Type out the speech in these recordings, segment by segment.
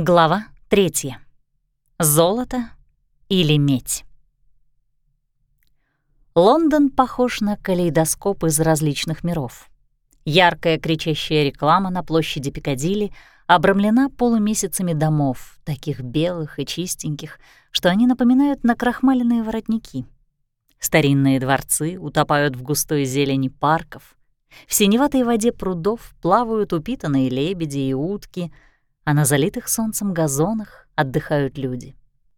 Глава третья. Золото или медь. Лондон похож на калейдоскоп из различных миров. Яркая кричащая реклама на площади Пикадилли обрамлена полумесяцами домов, таких белых и чистеньких, что они напоминают накрахмаленные воротники. Старинные дворцы утопают в густой зелени парков. В синеватой воде прудов плавают упитанные лебеди и утки — а на залитых солнцем газонах отдыхают люди.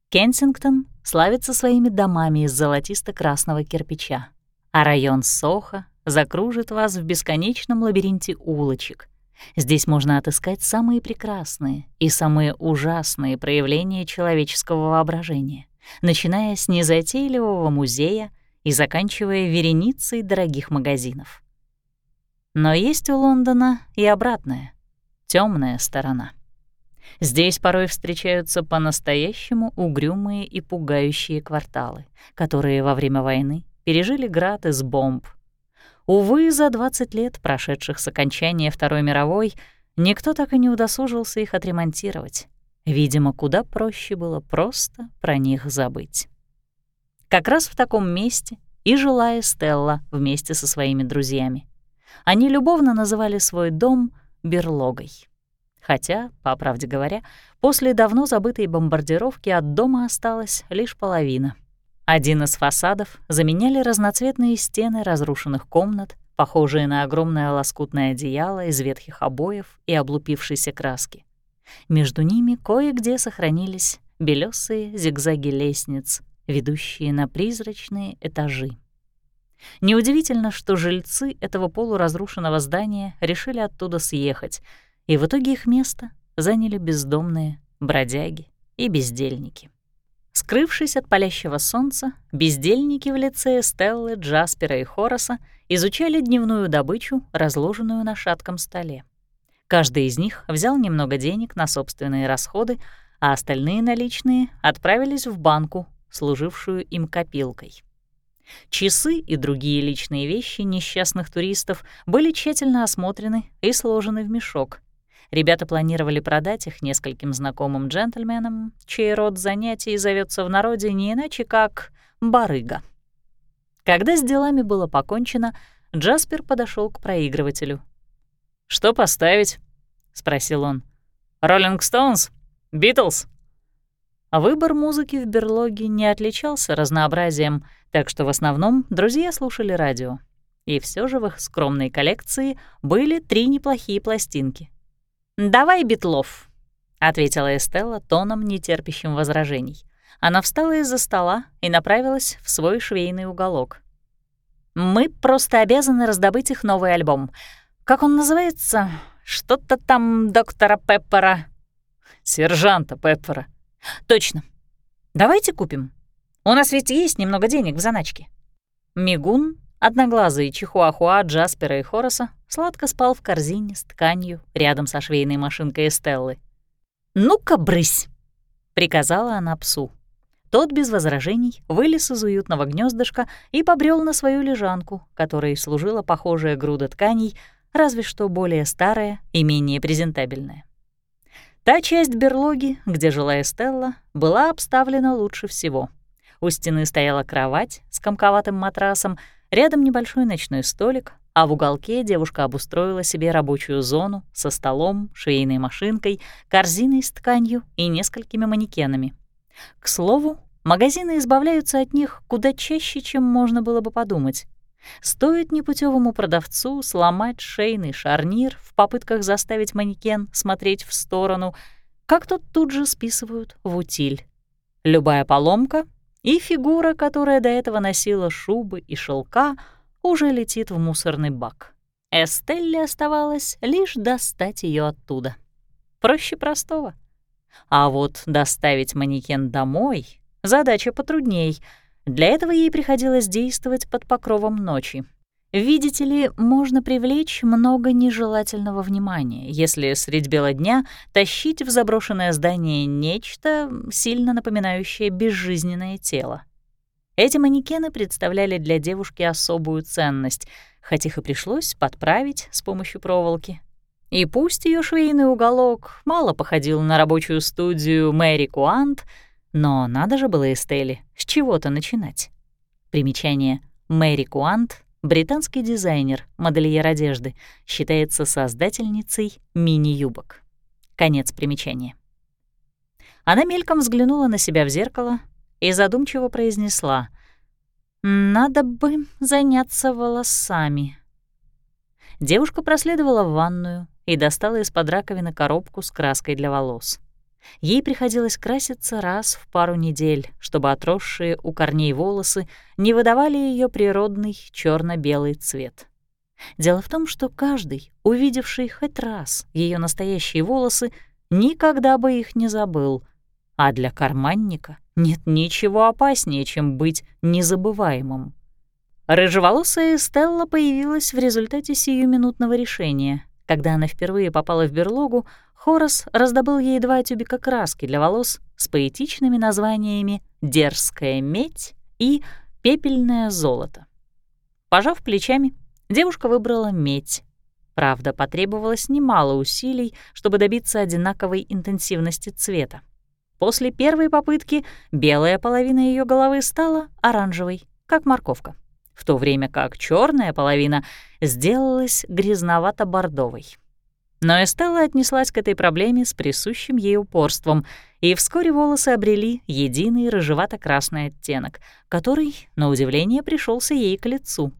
Кенсингтон славится своими домами из золотисто-красного кирпича, а район Сохо закружит вас в бесконечном лабиринте улочек. Здесь можно отыскать самые прекрасные и самые ужасные проявления человеческого воображения, начиная с незатейливого музея и заканчивая вереницей дорогих магазинов. Но есть у Лондона и обратная, темная сторона. Здесь порой встречаются по-настоящему угрюмые и пугающие кварталы, которые во время войны пережили град из бомб. Увы, за 20 лет, прошедших с окончания Второй мировой, никто так и не удосужился их отремонтировать. Видимо, куда проще было просто про них забыть. Как раз в таком месте и жила Эстелла вместе со своими друзьями. Они любовно называли свой дом берлогой. Хотя, по правде говоря, после давно забытой бомбардировки от дома осталась лишь половина. Один из фасадов заменяли разноцветные стены разрушенных комнат, похожие на огромное лоскутное одеяло из ветхих обоев и облупившейся краски. Между ними кое-где сохранились белесые зигзаги лестниц, ведущие на призрачные этажи. Неудивительно, что жильцы этого полуразрушенного здания решили оттуда съехать — и в итоге их место заняли бездомные, бродяги и бездельники. Скрывшись от палящего солнца, бездельники в лице Стеллы, Джаспера и Хороса изучали дневную добычу, разложенную на шатком столе. Каждый из них взял немного денег на собственные расходы, а остальные наличные отправились в банку, служившую им копилкой. Часы и другие личные вещи несчастных туристов были тщательно осмотрены и сложены в мешок, Ребята планировали продать их нескольким знакомым джентльменам, чей род занятий зовется в народе не иначе как «барыга». Когда с делами было покончено, Джаспер подошел к проигрывателю. «Что поставить?» — спросил он. «Роллинг Стоунс? Битлз?» Выбор музыки в берлоге не отличался разнообразием, так что в основном друзья слушали радио. И все же в их скромной коллекции были три неплохие пластинки. «Давай Бетлов», — ответила Эстелла тоном, нетерпящим возражений. Она встала из-за стола и направилась в свой швейный уголок. «Мы просто обязаны раздобыть их новый альбом. Как он называется? Что-то там доктора Пеппера». «Сержанта Пеппера». «Точно. Давайте купим. У нас ведь есть немного денег в заначке». Мигун Одноглазый чихуахуа Джаспера и Хороса сладко спал в корзине с тканью рядом со швейной машинкой Эстеллы. «Ну-ка, брысь!» — приказала она псу. Тот без возражений вылез из уютного гнездышка и побрел на свою лежанку, которой служила похожая груда тканей, разве что более старая и менее презентабельная. Та часть берлоги, где жила Эстелла, была обставлена лучше всего. У стены стояла кровать с комковатым матрасом — Рядом небольшой ночной столик, а в уголке девушка обустроила себе рабочую зону со столом, швейной машинкой, корзиной с тканью и несколькими манекенами. К слову, магазины избавляются от них куда чаще, чем можно было бы подумать. Стоит непутевому продавцу сломать шейный шарнир в попытках заставить манекен смотреть в сторону, как тот тут же списывают в утиль. Любая поломка и фигура, которая до этого носила шубы и шелка, уже летит в мусорный бак. Эстелле оставалось лишь достать ее оттуда. Проще простого. А вот доставить манекен домой — задача потрудней. Для этого ей приходилось действовать под покровом ночи. Видите ли, можно привлечь много нежелательного внимания, если средь бела дня тащить в заброшенное здание нечто, сильно напоминающее безжизненное тело. Эти манекены представляли для девушки особую ценность, хоть их и пришлось подправить с помощью проволоки. И пусть ее швейный уголок мало походил на рабочую студию Мэри Куант, но надо же было Эстели с чего-то начинать. Примечание. Мэри Куант — британский дизайнер, модельер одежды, считается создательницей мини-юбок. Конец примечания. Она мельком взглянула на себя в зеркало и задумчиво произнесла «Надо бы заняться волосами». Девушка проследовала в ванную и достала из-под раковины коробку с краской для волос. Ей приходилось краситься раз в пару недель, чтобы отросшие у корней волосы не выдавали ее природный черно белый цвет. Дело в том, что каждый, увидевший хоть раз ее настоящие волосы, никогда бы их не забыл, а для карманника нет ничего опаснее, чем быть незабываемым. Рыжеволосая Стелла появилась в результате сиюминутного решения. Когда она впервые попала в берлогу, Хорас раздобыл ей два тюбика краски для волос с поэтичными названиями «Дерзкая медь» и «Пепельное золото». Пожав плечами, девушка выбрала медь. Правда, потребовалось немало усилий, чтобы добиться одинаковой интенсивности цвета. После первой попытки белая половина ее головы стала оранжевой, как морковка в то время как черная половина сделалась грязновато-бордовой. Но Эстелла отнеслась к этой проблеме с присущим ей упорством, и вскоре волосы обрели единый рыжевато-красный оттенок, который, на удивление, пришелся ей к лицу.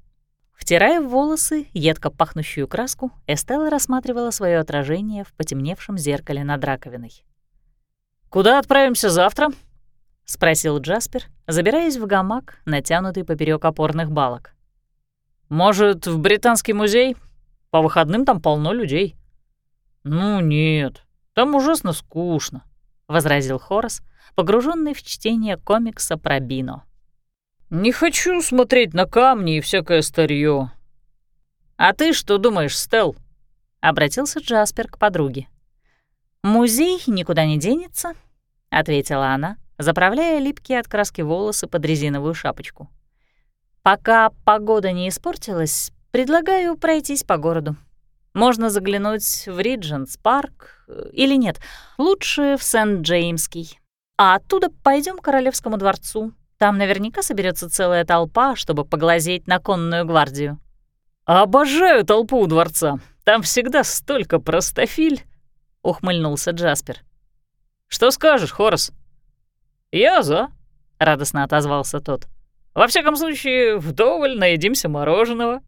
Втирая в волосы едко пахнущую краску, Эстелла рассматривала свое отражение в потемневшем зеркале над раковиной. «Куда отправимся завтра?» — спросил Джаспер, забираясь в гамак, натянутый поперек опорных балок. «Может, в Британский музей? По выходным там полно людей». «Ну нет, там ужасно скучно», — возразил Хорас, погруженный в чтение комикса про Бино. «Не хочу смотреть на камни и всякое старье. «А ты что думаешь, Стелл?» — обратился Джаспер к подруге. «Музей никуда не денется», — ответила она, заправляя липкие от краски волосы под резиновую шапочку. «Пока погода не испортилась, предлагаю пройтись по городу. Можно заглянуть в Ридженс парк э, или нет, лучше в Сент-Джеймский. А оттуда пойдем к Королевскому дворцу. Там наверняка соберется целая толпа, чтобы поглазеть на конную гвардию». «Обожаю толпу у дворца. Там всегда столько простофиль», — ухмыльнулся Джаспер. «Что скажешь, Хорас?» «Я за», — радостно отозвался тот. «Во всяком случае, вдоволь наедимся мороженого».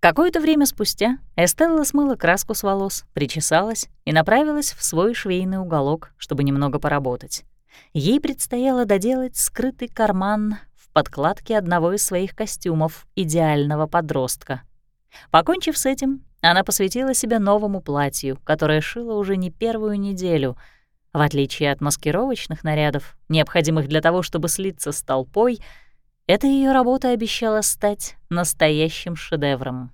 Какое-то время спустя Эстелла смыла краску с волос, причесалась и направилась в свой швейный уголок, чтобы немного поработать. Ей предстояло доделать скрытый карман в подкладке одного из своих костюмов идеального подростка. Покончив с этим, она посвятила себя новому платью, которое шила уже не первую неделю — в отличие от маскировочных нарядов, необходимых для того, чтобы слиться с толпой, эта ее работа обещала стать настоящим шедевром.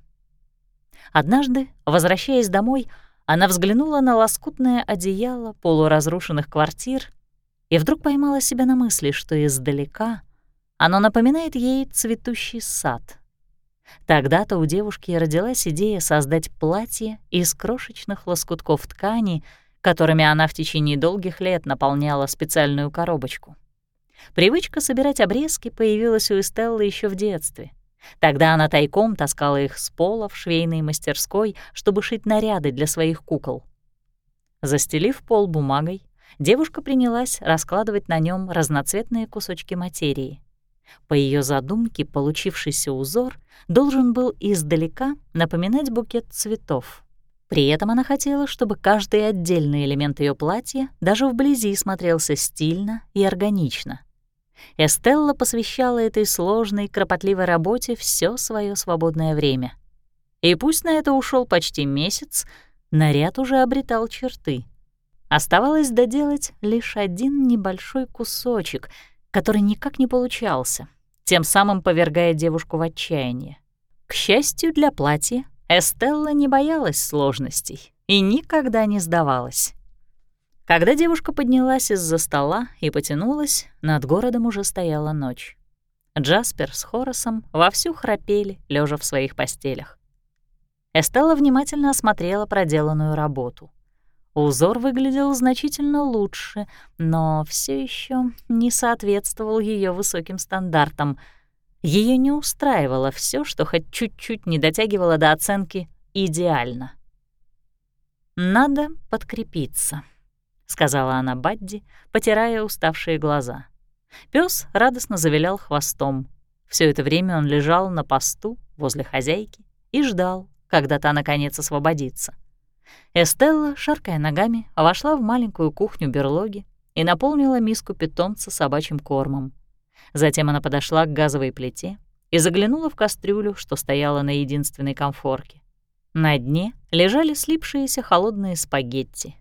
Однажды, возвращаясь домой, она взглянула на лоскутное одеяло полуразрушенных квартир и вдруг поймала себя на мысли, что издалека оно напоминает ей цветущий сад. Тогда-то у девушки родилась идея создать платье из крошечных лоскутков ткани — которыми она в течение долгих лет наполняла специальную коробочку. Привычка собирать обрезки появилась у Эстеллы еще в детстве. Тогда она тайком таскала их с пола в швейной мастерской, чтобы шить наряды для своих кукол. Застелив пол бумагой, девушка принялась раскладывать на нем разноцветные кусочки материи. По ее задумке получившийся узор должен был издалека напоминать букет цветов. При этом она хотела, чтобы каждый отдельный элемент ее платья даже вблизи смотрелся стильно и органично. Эстелла посвящала этой сложной, кропотливой работе все свое свободное время. И пусть на это ушел почти месяц, наряд уже обретал черты. Оставалось доделать лишь один небольшой кусочек, который никак не получался, тем самым повергая девушку в отчаяние. К счастью для платья, Эстелла не боялась сложностей и никогда не сдавалась. Когда девушка поднялась из-за стола и потянулась, над городом уже стояла ночь. Джаспер с Хоросом вовсю храпели, лежа в своих постелях. Эстелла внимательно осмотрела проделанную работу. Узор выглядел значительно лучше, но все еще не соответствовал ее высоким стандартам. Ее не устраивало все, что хоть чуть-чуть не дотягивало до оценки «идеально». «Надо подкрепиться», — сказала она Бадди, потирая уставшие глаза. Пёс радостно завилял хвостом. Все это время он лежал на посту возле хозяйки и ждал, когда та наконец освободится. Эстелла, шаркая ногами, вошла в маленькую кухню берлоги и наполнила миску питомца собачьим кормом. Затем она подошла к газовой плите и заглянула в кастрюлю, что стояла на единственной комфорке. На дне лежали слипшиеся холодные спагетти.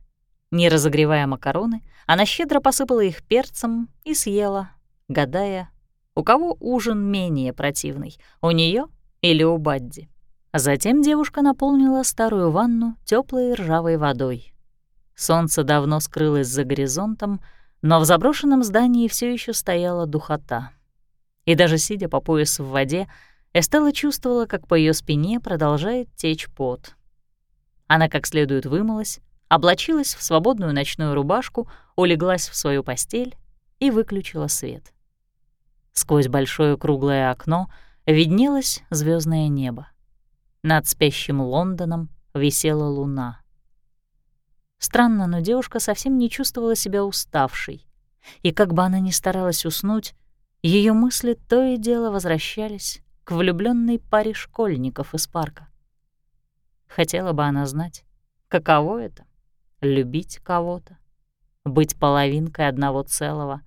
Не разогревая макароны, она щедро посыпала их перцем и съела, гадая, у кого ужин менее противный, у нее или у Бадди. Затем девушка наполнила старую ванну теплой ржавой водой. Солнце давно скрылось за горизонтом, но в заброшенном здании все еще стояла духота. И даже сидя по пояс в воде, Эстелла чувствовала, как по ее спине продолжает течь пот. Она как следует вымылась, облачилась в свободную ночную рубашку, улеглась в свою постель и выключила свет. Сквозь большое круглое окно виднелось звездное небо. Над спящим Лондоном висела луна. Странно, но девушка совсем не чувствовала себя уставшей. И как бы она ни старалась уснуть, ее мысли то и дело возвращались к влюбленной паре школьников из парка. Хотела бы она знать, каково это — любить кого-то, быть половинкой одного целого.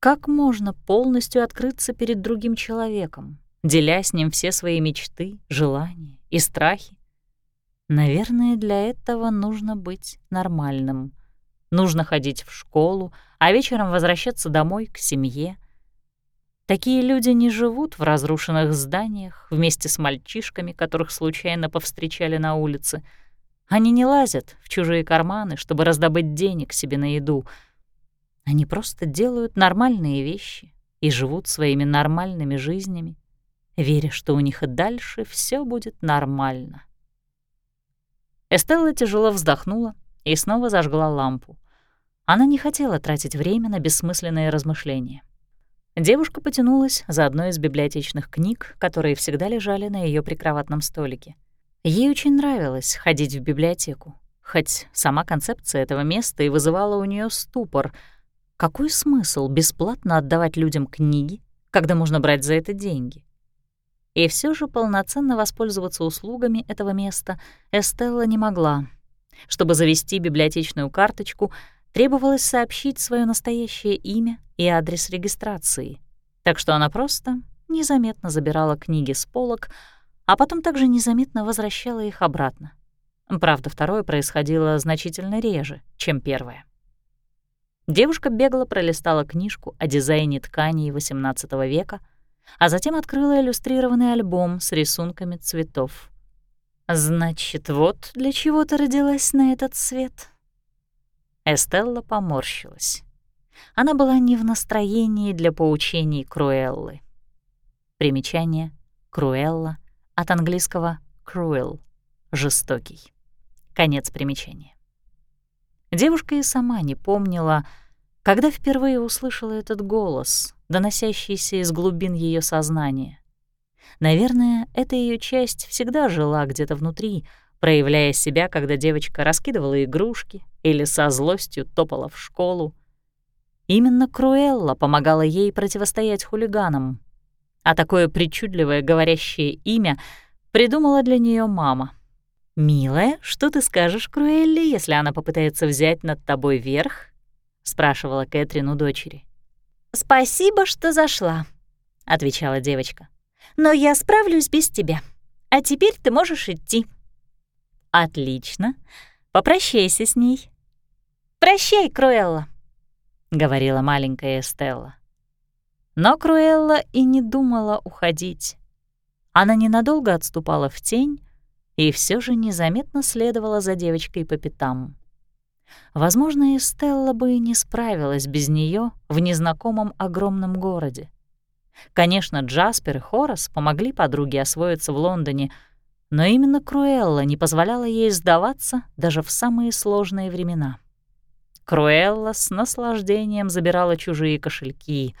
Как можно полностью открыться перед другим человеком, деля с ним все свои мечты, желания и страхи. Наверное, для этого нужно быть нормальным. Нужно ходить в школу, а вечером возвращаться домой к семье. Такие люди не живут в разрушенных зданиях вместе с мальчишками, которых случайно повстречали на улице. Они не лазят в чужие карманы, чтобы раздобыть денег себе на еду. Они просто делают нормальные вещи и живут своими нормальными жизнями веря, что у них и дальше все будет нормально. Эстелла тяжело вздохнула и снова зажгла лампу. Она не хотела тратить время на бессмысленные размышления. Девушка потянулась за одной из библиотечных книг, которые всегда лежали на ее прикроватном столике. Ей очень нравилось ходить в библиотеку, хоть сама концепция этого места и вызывала у нее ступор. Какой смысл бесплатно отдавать людям книги, когда можно брать за это деньги? И все же полноценно воспользоваться услугами этого места Эстелла не могла. Чтобы завести библиотечную карточку, требовалось сообщить свое настоящее имя и адрес регистрации. Так что она просто незаметно забирала книги с полок, а потом также незаметно возвращала их обратно. Правда, второе происходило значительно реже, чем первое. Девушка бегло пролистала книжку о дизайне тканей XVIII века — а затем открыла иллюстрированный альбом с рисунками цветов. «Значит, вот для чего ты родилась на этот свет?» Эстелла поморщилась. Она была не в настроении для поучений Круэллы. Примечание «Круэлла» от английского «cruel» — «жестокий». Конец примечания. Девушка и сама не помнила, когда впервые услышала этот голос, доносящийся из глубин ее сознания. Наверное, эта ее часть всегда жила где-то внутри, проявляя себя, когда девочка раскидывала игрушки или со злостью топала в школу. Именно Круэлла помогала ей противостоять хулиганам, а такое причудливое говорящее имя придумала для нее мама. «Милая, что ты скажешь Круэлле, если она попытается взять над тобой верх — спрашивала Кэтрин у дочери. «Спасибо, что зашла», — отвечала девочка. «Но я справлюсь без тебя. А теперь ты можешь идти». «Отлично. Попрощайся с ней». «Прощай, Круэлла», — говорила маленькая Эстелла. Но Круэлла и не думала уходить. Она ненадолго отступала в тень и все же незаметно следовала за девочкой по пятам. Возможно, и Стелла бы и не справилась без нее в незнакомом огромном городе. Конечно, Джаспер и Хорас помогли подруге освоиться в Лондоне, Но именно Круэлла не позволяла ей сдаваться даже в самые сложные времена. Круэлла с наслаждением забирала чужие кошельки.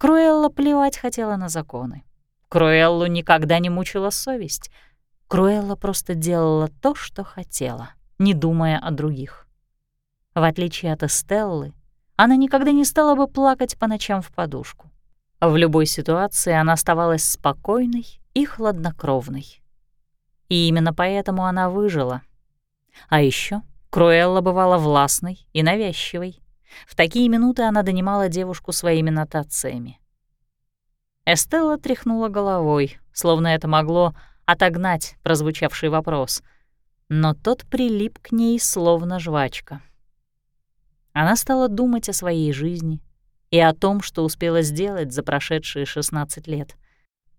Круэлла плевать хотела на законы. Круэллу никогда не мучила совесть. Круэлла просто делала то, что хотела, не думая о других. В отличие от Эстеллы, она никогда не стала бы плакать по ночам в подушку. В любой ситуации она оставалась спокойной и хладнокровной. И именно поэтому она выжила. А еще Круэлла бывала властной и навязчивой. В такие минуты она донимала девушку своими нотациями. Эстелла тряхнула головой, словно это могло отогнать прозвучавший вопрос, но тот прилип к ней словно жвачка. Она стала думать о своей жизни и о том, что успела сделать за прошедшие 16 лет.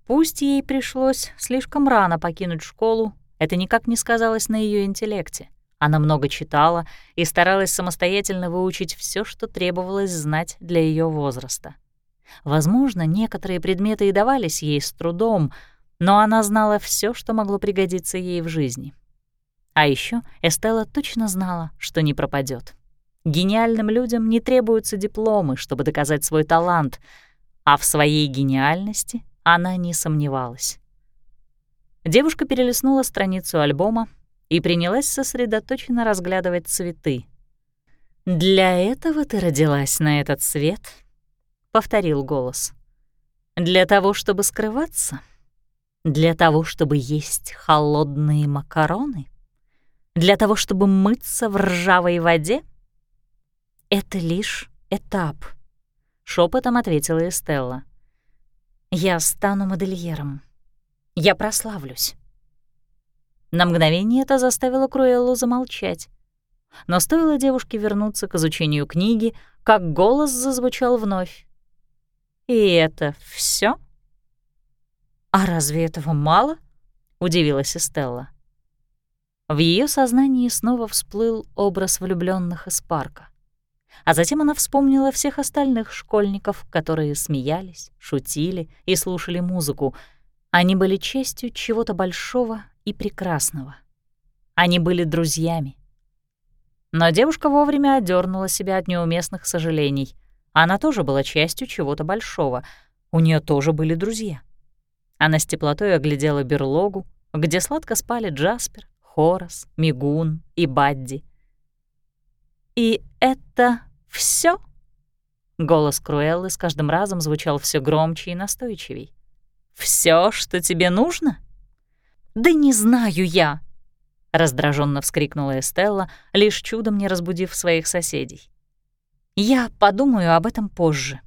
Пусть ей пришлось слишком рано покинуть школу, это никак не сказалось на ее интеллекте. Она много читала и старалась самостоятельно выучить все, что требовалось знать для ее возраста. Возможно, некоторые предметы и давались ей с трудом, но она знала все, что могло пригодиться ей в жизни. А еще Эстелла точно знала, что не пропадет. Гениальным людям не требуются дипломы, чтобы доказать свой талант, а в своей гениальности она не сомневалась. Девушка перелистнула страницу альбома и принялась сосредоточенно разглядывать цветы. «Для этого ты родилась на этот свет?» — повторил голос. «Для того, чтобы скрываться? Для того, чтобы есть холодные макароны? Для того, чтобы мыться в ржавой воде?» «Это лишь этап», — шепотом ответила Эстелла. «Я стану модельером. Я прославлюсь». На мгновение это заставило Круэллу замолчать. Но стоило девушке вернуться к изучению книги, как голос зазвучал вновь. «И это все? «А разве этого мало?» — удивилась Эстелла. В ее сознании снова всплыл образ влюбленных из парка. А затем она вспомнила всех остальных школьников, которые смеялись, шутили и слушали музыку. Они были частью чего-то большого и прекрасного. Они были друзьями. Но девушка вовремя одернула себя от неуместных сожалений. Она тоже была частью чего-то большого. У нее тоже были друзья. Она с теплотой оглядела берлогу, где сладко спали Джаспер, Хорас, Мигун и Бадди. «И это все? Голос Круэллы с каждым разом звучал все громче и настойчивей. Все, что тебе нужно?» «Да не знаю я!» — раздраженно вскрикнула Эстелла, лишь чудом не разбудив своих соседей. «Я подумаю об этом позже».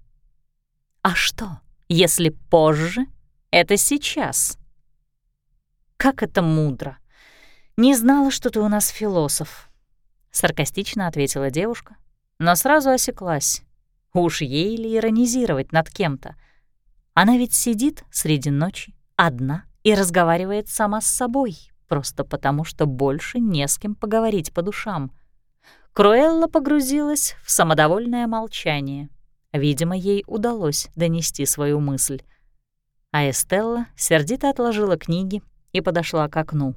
«А что, если позже? Это сейчас?» «Как это мудро! Не знала, что ты у нас философ», — саркастично ответила девушка, но сразу осеклась. Уж ей ли иронизировать над кем-то? Она ведь сидит среди ночи, одна, и разговаривает сама с собой, просто потому что больше не с кем поговорить по душам. Круэлла погрузилась в самодовольное молчание. Видимо, ей удалось донести свою мысль. А Эстелла сердито отложила книги и подошла к окну.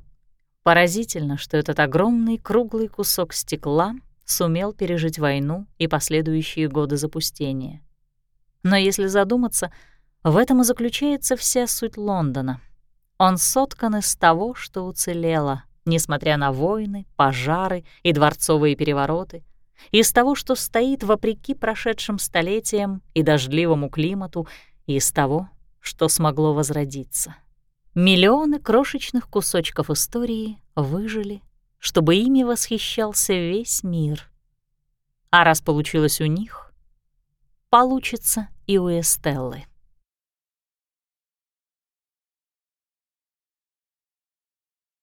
Поразительно, что этот огромный круглый кусок стекла сумел пережить войну и последующие годы запустения. Но если задуматься, в этом и заключается вся суть Лондона — он соткан из того, что уцелело, несмотря на войны, пожары и дворцовые перевороты, из того, что стоит вопреки прошедшим столетиям и дождливому климату, и из того, что смогло возродиться. Миллионы крошечных кусочков истории выжили, чтобы ими восхищался весь мир. А раз получилось у них, получится и у Эстеллы.